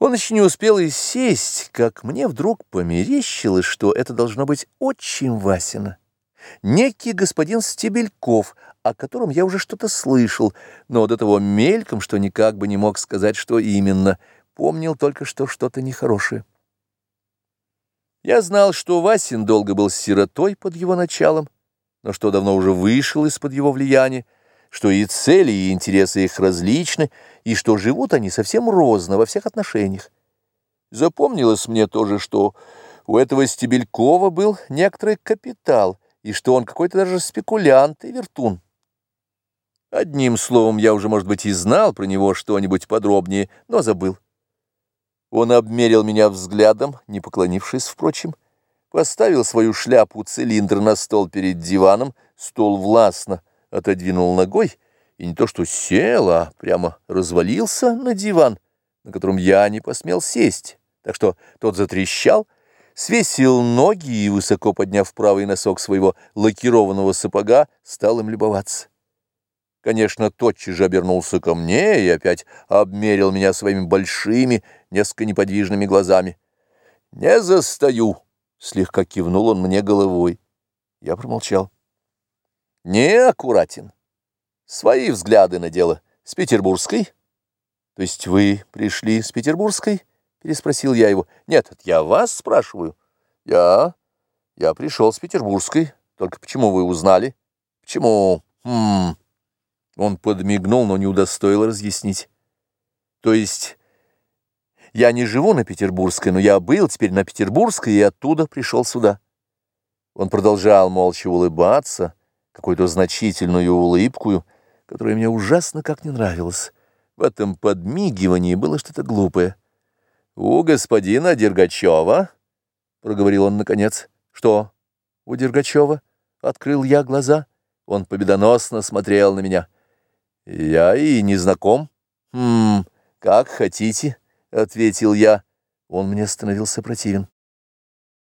Он еще не успел и сесть, как мне вдруг померещилось, что это должно быть очень Васина. Некий господин Стебельков, о котором я уже что-то слышал, но до того мельком, что никак бы не мог сказать, что именно, помнил только, что что-то нехорошее. Я знал, что Васин долго был сиротой под его началом, но что давно уже вышел из-под его влияния, что и цели, и интересы их различны, и что живут они совсем розно во всех отношениях. Запомнилось мне тоже, что у этого Стебелькова был некоторый капитал, и что он какой-то даже спекулянт и вертун. Одним словом, я уже, может быть, и знал про него что-нибудь подробнее, но забыл. Он обмерил меня взглядом, не поклонившись, впрочем, поставил свою шляпу-цилиндр на стол перед диваном, стол властно, отодвинул ногой и не то что сел, а прямо развалился на диван, на котором я не посмел сесть, так что тот затрещал, свесил ноги и, высоко подняв правый носок своего лакированного сапога, стал им любоваться. Конечно, тотчас же обернулся ко мне и опять обмерил меня своими большими, несколько неподвижными глазами. «Не застаю!» — слегка кивнул он мне головой. Я промолчал неаккуратен. Свои взгляды на дело. С петербургской? То есть вы пришли с петербургской? Переспросил я его. Нет, я вас спрашиваю. Я... Я пришел с петербургской. Только почему вы узнали? Почему? Хм... Он подмигнул, но не удостоил разъяснить. То есть... Я не живу на Петербургской, но я был теперь на Петербургской и оттуда пришел сюда. Он продолжал молча улыбаться, какую-то значительную улыбку, которая мне ужасно как не нравилась. В этом подмигивании было что-то глупое. «У господина Дергачева», — проговорил он наконец. «Что, у Дергачева?» — открыл я глаза. Он победоносно смотрел на меня. «Я и не знаком». «Хм, как хотите», — ответил я. Он мне становился противен.